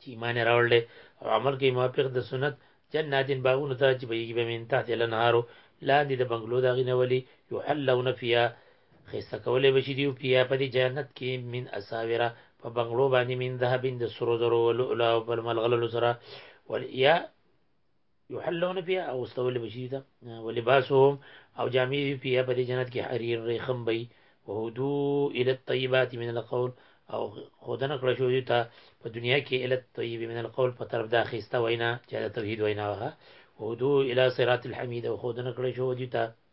چې ایمان راوړل او عمل کوي موافق د سنت جناتین باغونو ته چې بهږي به من تحت الانهارو لاندې د بنگلو د غینه ولي یحلون فیها خسته کولې بشي دی فیها په دې جنت کې من اساوره په بنگلو باندې من ذهب د سرو زرو او لؤلؤ او بل ملغلو سره ولیا یحلون فیها او استول بشی تا ولباسهم او جامې دی فیها په دې جنت کې حریر ریخم بی وهدو الی الطیبات من القول او خودنه کړ شو دی ته په دنیا کې الی الطیب من القول په طرف دا خسته وینا چې دا توحید وینا وه وهدو الی صراط الحمید او خودنه کړ شو دی ته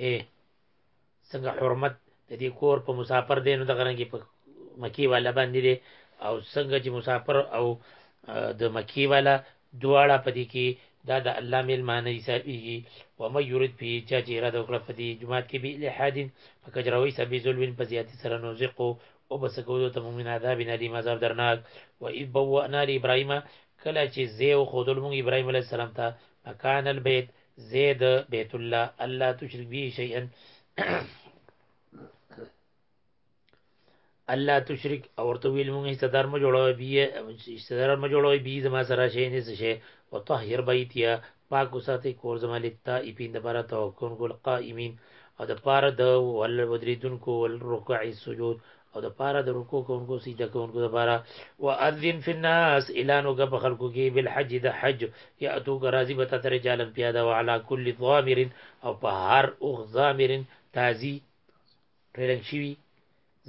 اے څنګه حرمت د دې کور په مسافر دی نو د غرنګي په مکی والا باندې دی او څنګه چې مسافر او د مکی والا دواړه پدې کې دا د الله ملمانه حسابيږي و مې يريد به چا چې اراده وکړه په دې جماعت کې به الحاد په کجراوي سبي ظلم په زیاتي سره نوزقو او بس کولو ته مومن عذاب نه لري مذاب درناک و اذ بوأنا لابراهيم کله چې زه او خودل مونږ ابراهيم عليه السلام ته مکان البيت زید بیت الله الله تشرک به شیئا الله تشرک او ورته ویل مونږه صدر ما جوړوي بي صدر ما جوړوي بي زما سره شي نه څه شي او طاهر بیتیا پاک وساتي کور زما لتا ایپین د بارا توکون ګل قائمین او د پار د ول ودریدونکو ول رکوع سجود او د پاره د رکوع کوونکو سجده کوونکو د پاره واذن فی الناس اعلان وکړه په خلکو کې بل حج د حج یا اتو راضی به تر جالن پیاده او علی کل ضامر او په هر اوغ ضامر تازی ټریننګ شي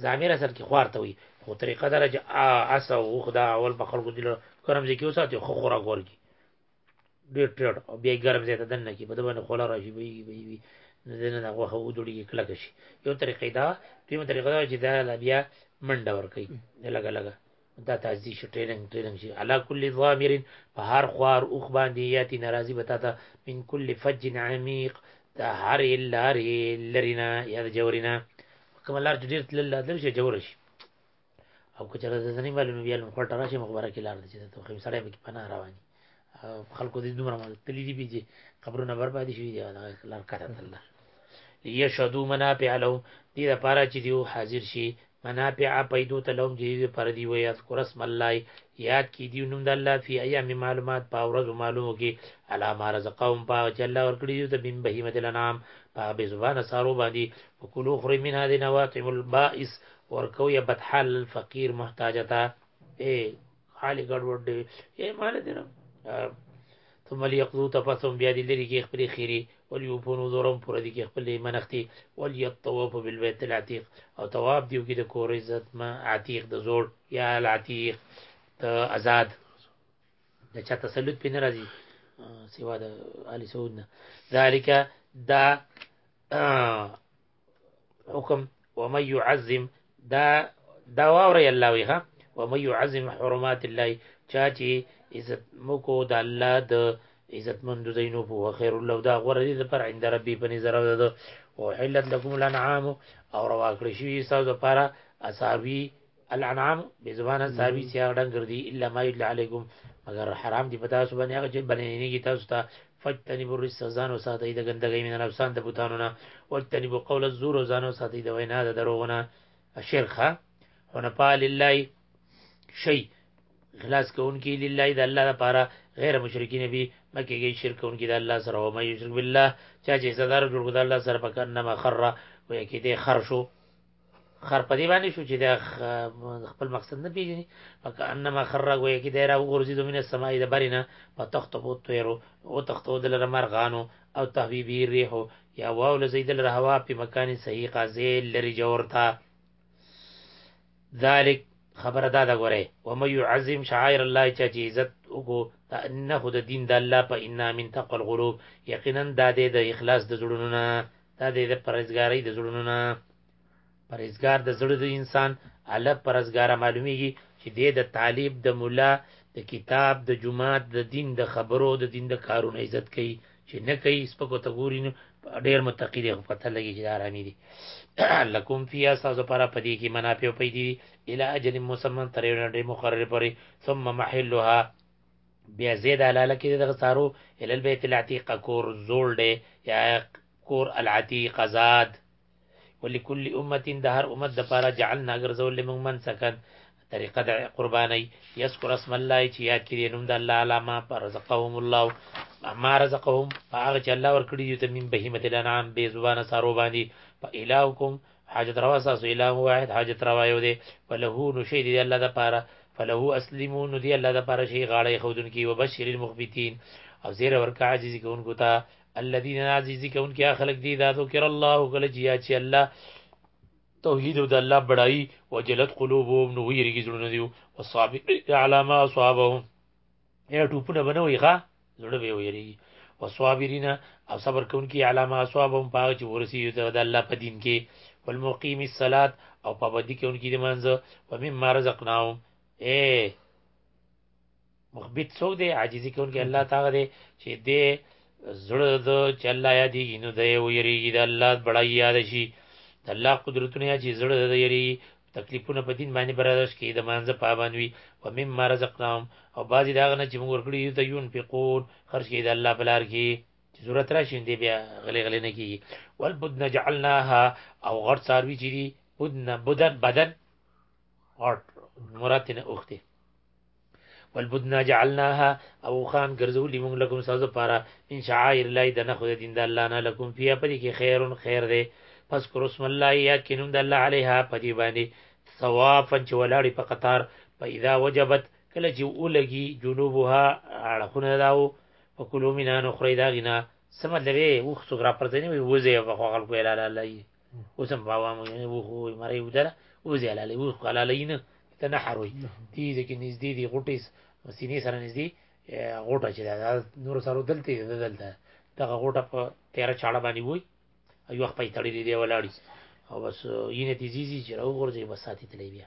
ضامر اصل کې خوار ته وي خو طریقه درجه اس او خدا اول په خلکو دل کرم ځکه وساتي خو خوراک ورګي ډېر ټیټ او بیا ګرم ځای ته دننه کړي په دې باندې خوله راشي بهیږي بهیږي نو دنه دا غوښه ودړېږي کلکه شي یو طریقه دا دویمه طریقه دا چې دا لا بیا منډه ورکوي لږه لږه دا تازي شي ټریننګ ټریننګ شي علا کل ضامر په هر خوار اوخ باندې یاتي ناراضي به تاته من کل فج عمیق د هرې لارې لري نه یا د جورې نه کومه لار چې ډېر تلل تلل شي جوره شي او که چېرې د ځنې باندې نو بیا نو خپل راشي مخبره کې لار دي چې ته خو سړی به کې پناه رواني خلکو دې دومره مال تللی دي چې قبرونه برباد شي دی دا لار کته تل ليشهدوا منافع لهم دې لپاره چې دیو حاضر شي منافع پیدو ته لهم چې دې پر دی وي اذكر اسم الله یاد کی دیو نوم د الله فی ایام معلومات په ورځ معلومو کې علامه رزقهم په چې الله ورکړي دیو ته بن بهیمه الانام په به زبانه سارو باندې وکلو خری من هذه نواقم البائس ورکو یا بدحال فقیر محتاج تا اے خالی ګډ وډ دی اے مال دی نه ثم ليقضوا تفسهم بیا دې لري کې خپل خيري وليوفونو زورم پر دې کې خپل منختي وليطوف بالبيت العتيق او تواب دیو کې د کور عزت ما عتيق د زوړ یا العتيق د آزاد د چا تسلط پې ناراضي سوا د علي سعود نه ذالک دا حکم ومن يعظم دا دا واوري الله وي ها ومن يعظم حرمات الله چا چې عزت مکو د الله د عزت مند زینو په خیر الله دا غره دي پر عند ربي په نظر د او حلت لكم الانعام او روا کړی شي تاسو لپاره اساوي الانعام به زبانه صحابي چې هغه ډنګر دي الا ما يدل عليكم مگر حرام دي پتا سو باندې هغه چې بنینې کی تاسو ته فجتنبوا الرجس ځان وساتئ د ګندګۍ من الافسان د بوتانو نه واجتنبوا قول الزور ځان وساتئ د وینا د دروغونه شرخه حنفاء لله شي خلاص کوونکی لله د الله لپاره غیر مشرکین به مکیږي شرک کوونکی د الله سره او مې شرک بالله چا چې صدر جوړ کړ د الله سره پکې نه مخره وې کې دې خرشو خر په دې باندې شو چې دا خپل مقصد نه پیژني پکې انما خر راغوي کې دایره وګورځي د مینه سمای د برینه په تخت بو تیرو او تختو د لره مرغانو او تهبیبی ریح یا واو لزید لره هوا په مکان صحیح قازه لری جوړتا ذالک خبره دا دا غره و مې يعظم شعائر الله چې عزت وګو انه د دین د الله په ان من تقوا القلوب یقینا دا د اخلاص د زړونو نه دا دی د پرهیزګارۍ د زړونو نه پرهیزګار د زړه د انسان الله پرهیزګاره معلومیږي چې دی د طالب د مولا د کتاب د جماعت د دین د خبرو د دین د کارونو عزت کوي چې نه کوي سپکو ته ګوري نو ډېر متقي دی خو پته لګي چې آرامي دي لکم فیا سازو پر پدې کې منافع پیدا دي الی اجل مسمن تر یو ډېر مقرر پرې ثم محلها بیا زید علاله کې دغه سارو ال البیت العتیق کور زول دی یا کور العتیق زاد ولکل امه د هر امه د پاره جعلنا غرزول لمن من سکن طریقه د قرباني یذكر اسم الله چې یاد کړي نوم د الله علامه پر رزقهم الله ما رزقهم هغه چې الله ورکړي دي ته من بهیمه الانعام به زبانه سارو باندې فالهکم حاجت روا ستاسو اله واحد حاجت روا یو دی فله نو شي دی الله د پاره فله اسلمو نو دی الله د پاره شي غاړه خودن کی وبشر المخبتين او زیر ورکا عزیز کوونکو ته الذين عزیز کوونکي خلق دي دا ذکر الله کله چې یاد شي الله توحید او د الله بڑای وجلت قلوبهم نو ویریږي زړونه دی او صابر علامه اصحابهم نه ټوپونه به نه وي ښه زړه به یې ویریږي وصابرین او صبر کوونکي علامه اصحابهم په هغه چې ورسېږي ته د الله په دین کې والمقیم الصلات او پابندي کوونکي د مانځه ومما رزقناهم اے مخبت څوک دی عاجزي کوونکي الله تعالی دی چې دې زړه د چې الله یادېږي نو دی ویریږي د الله بړای یاد شي د الله قدرتونه چې زړه د یریږي تکلیفونه په دین باندې برادر شي د مانزه پابند وي و مما رزقناهم او بعضی دا غنه چې موږ ورکړي یو ته یون فقون خرج کړي د الله په لار کې چې ضرورت راشي دې بیا غلې غلې نه کیږي والبدن جعلناها او غړ څاروي چې دي بدن بدن غړ مراتنه اوخته والبدنا جعلناها او خان ګرځولې موږ لکم سازو پارا من شعائر الله د نخو د دین د الله نه لکم فیا پدې کې خیرون خیر دی پس کر اسم الله یاد کې نوم د الله علیها پدې باندې ثوافن چې ولاړې په قطار په اذا وجبت کله چې ولګي جنوبها اړخونه داو په کلو مینا نو خریدا غنا سم لري وخت سره پر ځنی وي وځي په خلکو اله الله اوس هم په عوامو یې وخو مری ودره وځي حلالې وخو حلالې نه ته نه حروي دې ځکه نږدې دي غټې سینې سره نږدې غوټه چې دا نور سره دلته ده دلته دغه غوټه په تیر چاړه باندې وای او یو خپې تړلې دی ولاړی او بس یې نتیجې چې راوغورځي بس ساتي تلې بیا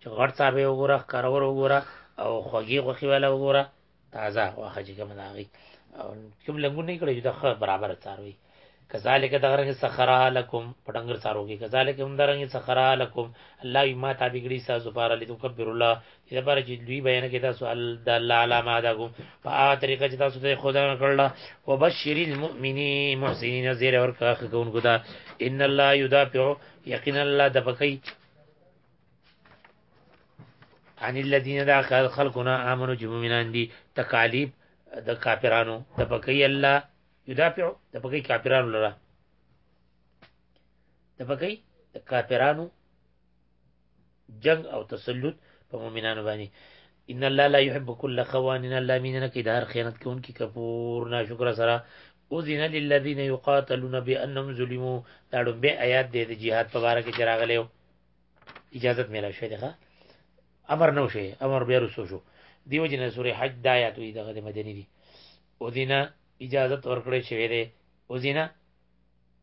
چې غړ تابې وګوره کارور وګوره او خوږی غوخي ولا وګوره تازه واخه چې کوم داغي او کوم لنګو نه کړی دا خبر برابر تاروي کذالک دغرنګ سخرا لکم پټنګر ساروږي کذالک هم درنګ سخرا لکم الله یما تابګړي ساز دوباره لیدو کبر الله دې لپاره چې دوی بیان کې تاسو د الله علامه دا کوم په هغه طریقه چې تاسو ته خدا کړل او بشیر المؤمنین محسنین زیر اور کاخ کوونکو دا ان الله یدافع یقینا الله د بکی عن الذين دا خلقنا امنوا چې مؤمنان دي تکالیف د کافرانو د بکی الله یدافع د بکی کافرانو لره د بکی د کافرانو جنگ او تسلط په مؤمنانو باندې ان الله لا يحب كل خوان ان الله مين نه کې د هر خیانت کوونکی کفور ناشکر سره اذن للذين يقاتلون بانهم ظلموا دا ډومبه آیات دی د جهاد په اړه کې چراغلی اجازه مې راشه ده امر نو شي امر به رسو شو دیو جن سورې حج د آیات وي دغه مدني دي اذن اجازه ورکړې شوې ده اذن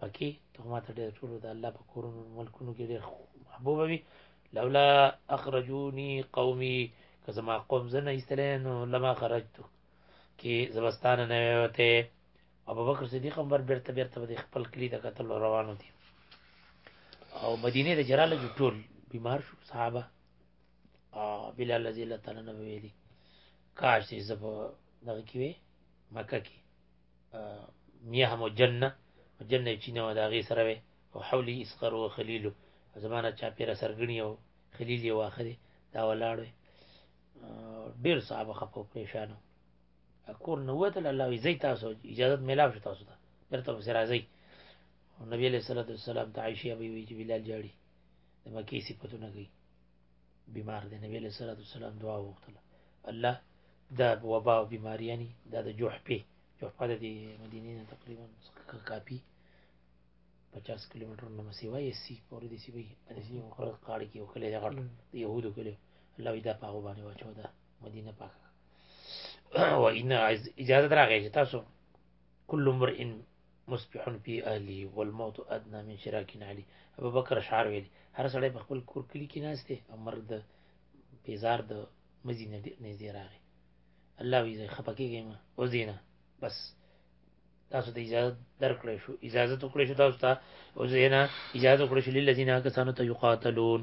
پکې ته ما ته ډېر ټول د الله په کورونو ملکونو کې ډېر محبوب وي لولا اخرجوني قومي که زما قوم زنه ایستلې نو لما خرجت کې زبستان نه وته ابو بکر صدیق هم بر بیرته بیرته د خپل کلی د قتل روانو دي او مدینه د جراله جو ټول بیمار شو صحابه بلال رضی الله تعالی عنہ ویلي کاش چې زب دغه کې مکه کې میاه مو جنه جنه چینه و داغې سره وي او حولي اسقر و خلیلو زمانه چا پیره سرګنی او خلیل یې واخه دی دا ولاړ وي ډېر صحابه خپو پریشانو کور نه وتل الله یې زی تاسو اجازه ملاو شو تاسو ته درته وسه راځي نبی علیہ الصلوۃ والسلام ته عائشہ بي وی چې بلال جاړي د مکی صفاتونه کوي بیمار دی نبی علیہ الصلوۃ والسلام دعا وکړه الله دا وبا او بیماری یعنی دا د جوحپی جوحپه د مدینې نه تقریبا کاپی 50 کیلومتر نه مسیوا یې سی پورې دي سی وی د سی خور قاړي کې وکړي دا غټ د يهودو کړي الله دې په هغه باندې واچو دا مدینه پاک و ان اجازه راغی چې تاسو کل مرئن مصبح فی اهلی والموت ادنا من شراک علی ابو بکر شعر ویلی هر سړی په خپل کور کلی کې ناشته او مرګ د بیزار د مزي نه نږدې راغی الله وی زه خپکیږم او زینا بس تاسو ته اجازه درکړې شو اجازه تو کړې شو تاسو ته او زینا اجازه کړې شو للذین کسانو ته یقاتلون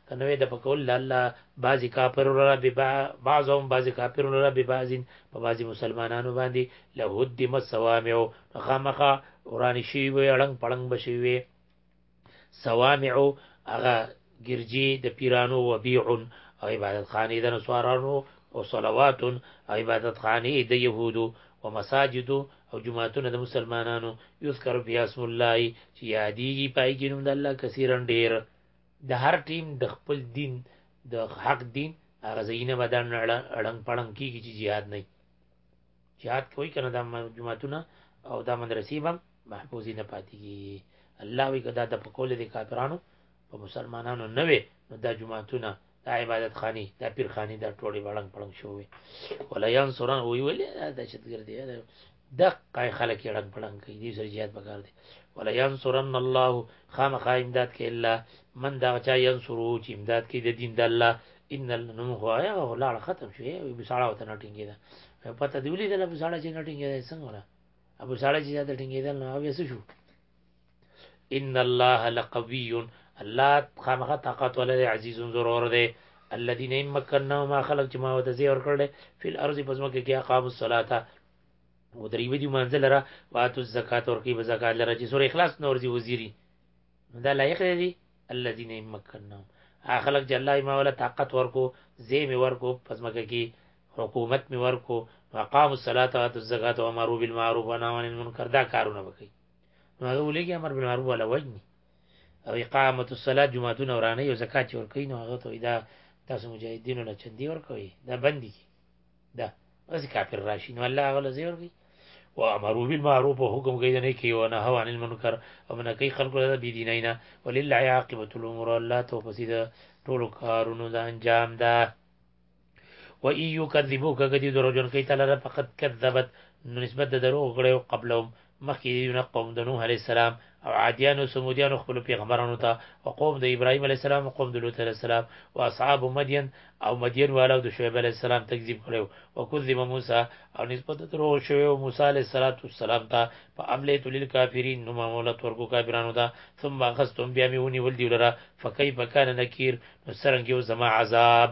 که نه وی د په کول د الله بعضی کافرو لره ببع بعضهم بعضی کافرو لره ببعض په بعضی مسلمانانو باندی لهدمت صوامع نو خامخا ورانی شوی وی اړنګ پړنګ بشوی وی صوامع هغه ګرجی د پیرانو و بیع او عبادت خانه د نسوارانو او صلوات او عبادت خانه د يهودو و مساجد او جمعاتونه د مسلمانانو یذکر فی اسم الله چې یادیږي پای کې نوم د الله کثیرن ډیر د هر ټیم د خپل دین د حق دین هغه زینه به دان اړنګ پړنګ کیږي چې jihad نه jihad کوي کنه د جماعتونه او د مدرسې بم محفوظي نه پاتې کیږي الله وی کدا د پکول دي کافرانو په مسلمانانو نه وي نو د جماعتونه د عبادت خاني د پیر خاني د ټوړي وړنګ پړنګ شوې ولا ينصرن وی ویلې د شتګردي دقه خلک یې ړنګ پړنګ کوي دې سره جهاد پکار دی ولا ينصرن الله خامخا امداد کوي الله من دا چا ينصرو چې امداد کوي د دین د الله ان نو خو هغه ولاړ ختم شو یو بساړه وته نه ټینګی دا پته دی ولې دل بساړه چې نه ټینګی دا څنګه ولا ابو ساړه چې دا ټینګی دا نو هغه څه شو ان الله لقوي الله خامخا طاقت ولري عزیز ضرور دی الذين مكننا ما خلق جما وتزي اور کړل فل ارض پزما کې کې اقام الصلاه او دریوی دی مانځه لره واتو زکات ورکی به زکات لره چې سورې اخلاص نور دی وزیری دا لایق دی الذين مکنهم اخلق چې الله ما ولا طاقت ورکو زیم ورکو پزمکه کی حکومت می ورکو مقام الصلاه او الزکات او امر بالمعروف و نهی عن المنکر دا کارونه وکي نو هغه ولګي امر بالمعروف ولا وجني او اقامه الصلاه جمعتون اورانه او زکات ورکي نو هغه ته دا تاسو مجاهدینو له چندي ورکوي دا بندي دا غز کافر راشي نو الله غل زیر کوي و امرو بالمعروف حکم کوي د نیکی او نه هوان المنکر او نه کوي خلق د بی دینینا ولله عاقبت الامور الله تو پسید ټول کارونو د انجام ده و ایو کذبوک کدی دروجن کوي تعالی فقط کذبت نسبت د دروغ غړیو قبلهم مخکې دې نه قوم د نوح علیه السلام او عادیانو سمودیانو خپلو پیغمبرانو ته او قوم د ابراهیم علیه السلام او قوم د لوط علیه السلام او اصحاب مدین او مدین والا او د شعیب علیه السلام تکذیب کړی او کذب موسی او نسبت دروغ شوی او موسی علیه السلام ته په املیت للکافرین نو مهلت ورکو کافرانو ته ثم اخذتم بیا مې ونیول دی لره فکیف کان نکیر نو څرنګه یو زما عذاب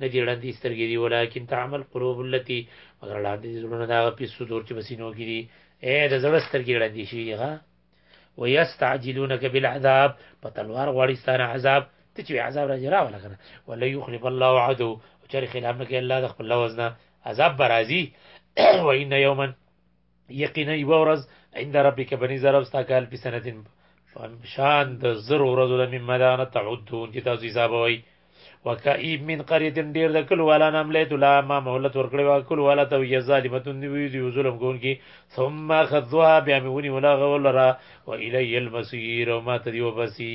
نه دي ړندي سترګي دي ولکن تعمى القلوب التي مګر ړاندي دي زړونه داغه پي صدور چې بسينو کې دي اے د زړه سترګي ړندي شي دي ها ويستعجلونك بالعذاب په تلوار غواړي ستانه عذاب ته چې عذاب راځي را ولا کنه ولا يخلف الله عدو او چې خلاف نه کوي الله د خپل لوزنه عذاب برازي وان يوما یقینا یو ورځ عند ربک بنی زرب ستا کال په سنتین شان د زر ورځو د مما دا نه تعدون چې تاسو حساب وای وکئیب من قريه ډیر د کل والا نام لیت لا ما مهلت ورکړی وا کل والا ته یې ظالمتون دی وی دی ظلم کون کی ثم خذوها بیا می ونی ولا غول را و الی المسیر ما ته دی وبسی